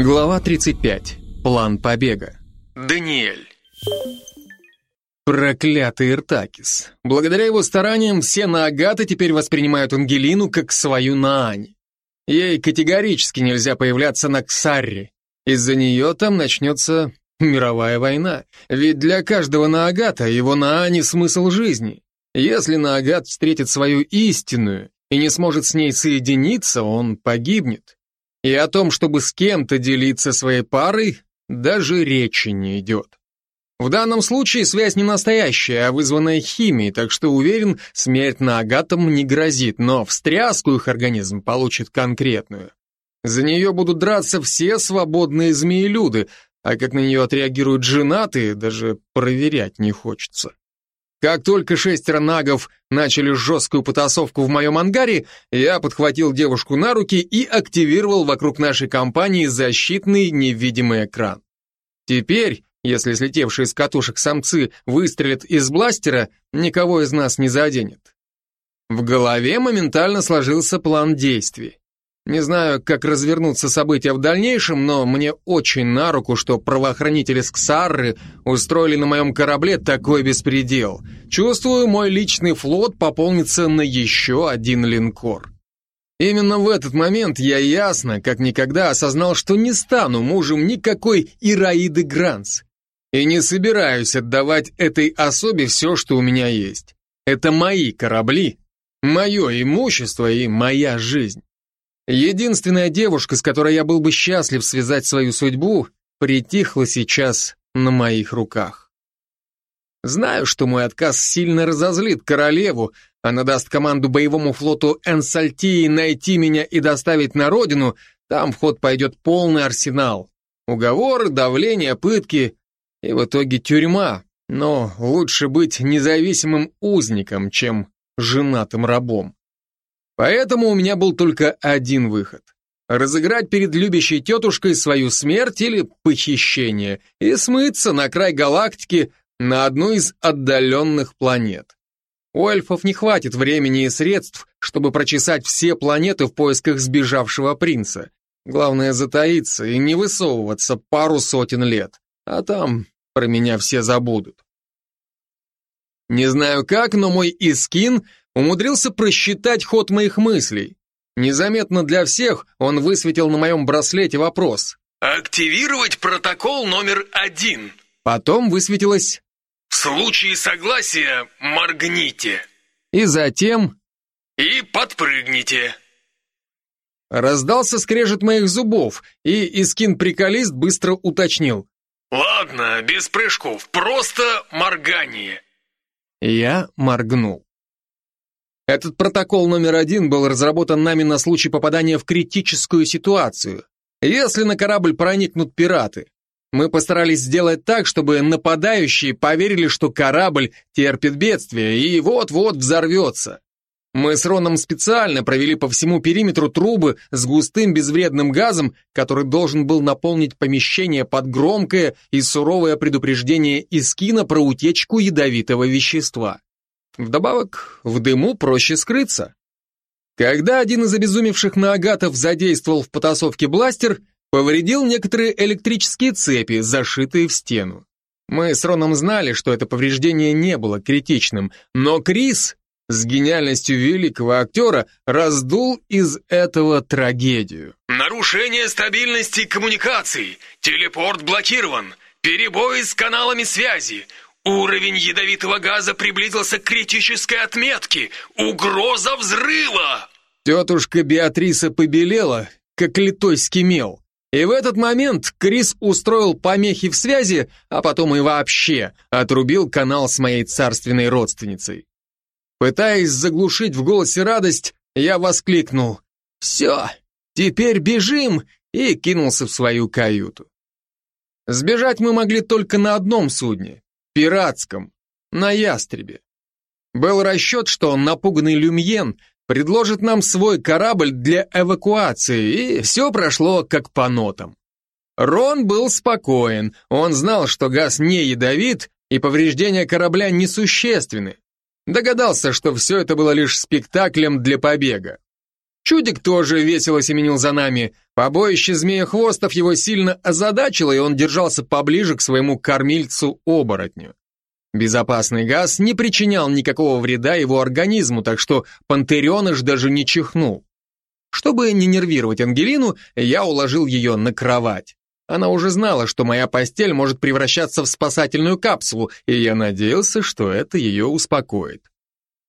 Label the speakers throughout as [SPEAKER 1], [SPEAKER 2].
[SPEAKER 1] Глава 35. План побега. Даниэль. Проклятый Иртакис. Благодаря его стараниям все Наагаты теперь воспринимают Ангелину как свою Наань. Ей категорически нельзя появляться на Ксарре. Из-за нее там начнется мировая война. Ведь для каждого Наагата его Наани смысл жизни. Если Наагат встретит свою истинную и не сможет с ней соединиться, он погибнет. И о том, чтобы с кем-то делиться своей парой, даже речи не идет. В данном случае связь не настоящая, а вызванная химией, так что уверен, смерть на агатом не грозит, но встряску их организм получит конкретную. За нее будут драться все свободные змеелюды, а как на нее отреагируют женатые, даже проверять не хочется. Как только шестеро нагов начали жесткую потасовку в моем ангаре, я подхватил девушку на руки и активировал вокруг нашей компании защитный невидимый экран. Теперь, если слетевшие с катушек самцы выстрелят из бластера, никого из нас не заденет. В голове моментально сложился план действий. Не знаю, как развернутся события в дальнейшем, но мне очень на руку, что правоохранители Сксарры устроили на моем корабле такой беспредел. Чувствую, мой личный флот пополнится на еще один линкор. Именно в этот момент я ясно, как никогда, осознал, что не стану мужем никакой Ираиды Гранс. И не собираюсь отдавать этой особе все, что у меня есть. Это мои корабли, мое имущество и моя жизнь. Единственная девушка, с которой я был бы счастлив связать свою судьбу, притихла сейчас на моих руках. Знаю, что мой отказ сильно разозлит королеву, она даст команду боевому флоту Энсальтии найти меня и доставить на родину, там в ход пойдет полный арсенал. Уговоры, давление, пытки и в итоге тюрьма. Но лучше быть независимым узником, чем женатым рабом. Поэтому у меня был только один выход. Разыграть перед любящей тетушкой свою смерть или похищение и смыться на край галактики на одну из отдаленных планет. У эльфов не хватит времени и средств, чтобы прочесать все планеты в поисках сбежавшего принца. Главное затаиться и не высовываться пару сотен лет, а там про меня все забудут. Не знаю как, но мой Искин умудрился просчитать ход моих мыслей. Незаметно для всех он высветил на моем браслете вопрос.
[SPEAKER 2] «Активировать протокол номер один».
[SPEAKER 1] Потом высветилось
[SPEAKER 2] «В случае согласия моргните».
[SPEAKER 1] И затем
[SPEAKER 2] «И подпрыгните».
[SPEAKER 1] Раздался скрежет моих зубов, и Искин-приколист быстро уточнил.
[SPEAKER 2] «Ладно, без прыжков, просто моргание».
[SPEAKER 1] Я моргнул. Этот протокол номер один был разработан нами на случай попадания в критическую ситуацию. Если на корабль проникнут пираты, мы постарались сделать так, чтобы нападающие поверили, что корабль терпит бедствие и вот-вот взорвется. Мы с Роном специально провели по всему периметру трубы с густым безвредным газом, который должен был наполнить помещение под громкое и суровое предупреждение Искина про утечку ядовитого вещества. Вдобавок, в дыму проще скрыться. Когда один из обезумевших наагатов задействовал в потасовке бластер, повредил некоторые электрические цепи, зашитые в стену. Мы с Роном знали, что это повреждение не было критичным, но Крис с гениальностью великого актера раздул из этого трагедию.
[SPEAKER 2] Нарушение стабильности коммуникаций. Телепорт блокирован. Перебои с каналами связи. Уровень ядовитого газа приблизился к критической отметке. Угроза взрыва.
[SPEAKER 1] Тетушка Беатриса побелела, как литой скимел. И в этот момент Крис устроил помехи в связи, а потом и вообще отрубил канал с моей царственной родственницей. Пытаясь заглушить в голосе радость, я воскликнул «Все, теперь бежим!» и кинулся в свою каюту. Сбежать мы могли только на одном судне, пиратском, на Ястребе. Был расчет, что напуганный Люмьен предложит нам свой корабль для эвакуации, и все прошло как по нотам. Рон был спокоен, он знал, что газ не ядовит, и повреждения корабля несущественны. Догадался, что все это было лишь спектаклем для побега. Чудик тоже весело семенил за нами. Побоище змея-хвостов его сильно озадачило, и он держался поближе к своему кормильцу-оборотню. Безопасный газ не причинял никакого вреда его организму, так что пантереныш даже не чихнул. Чтобы не нервировать Ангелину, я уложил ее на кровать. Она уже знала, что моя постель может превращаться в спасательную капсулу, и я надеялся, что это ее успокоит.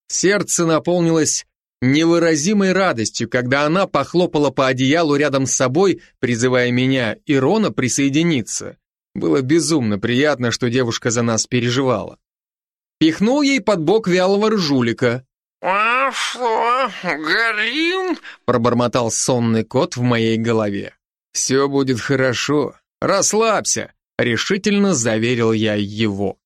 [SPEAKER 1] Сердце наполнилось невыразимой радостью, когда она похлопала по одеялу рядом с собой, призывая меня и Рона присоединиться. Было безумно приятно, что девушка за нас переживала. Пихнул ей под бок вялого ржулика.
[SPEAKER 2] «А что, горим?»
[SPEAKER 1] пробормотал сонный кот в моей голове. «Все будет хорошо. Расслабься», — решительно заверил я его.